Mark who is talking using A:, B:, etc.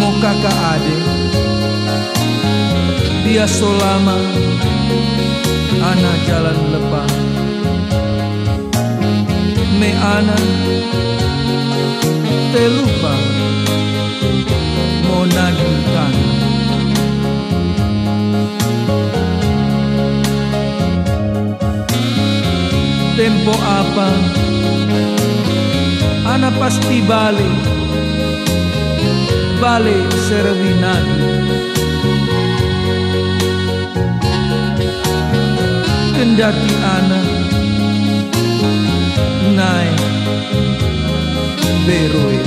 A: Mo kakak ade? Dia solama Ana jalan lepas. Me ana Te lupa Mo naging tanah. Tempo apa Ana pasti balik. Balik servinati Kendati Ana Naik Beroe